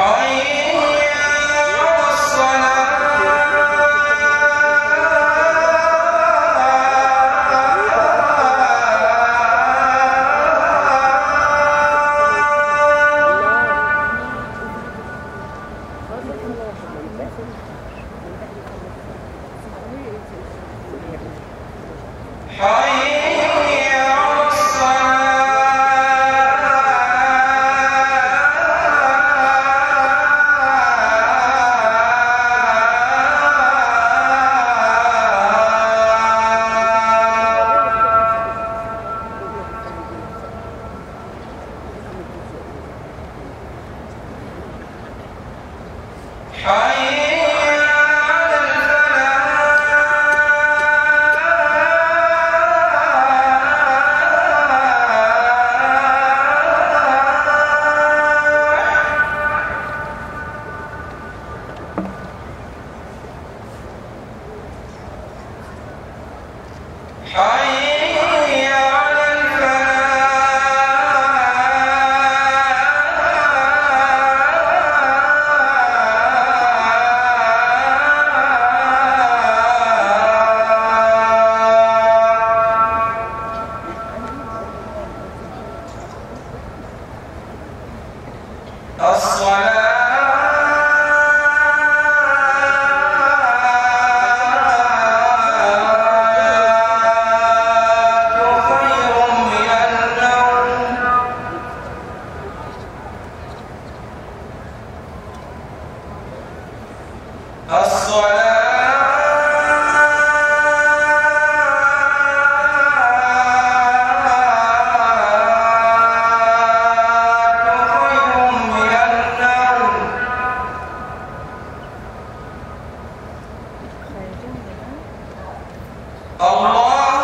Oh, yeah. الصلاة الصلاة لا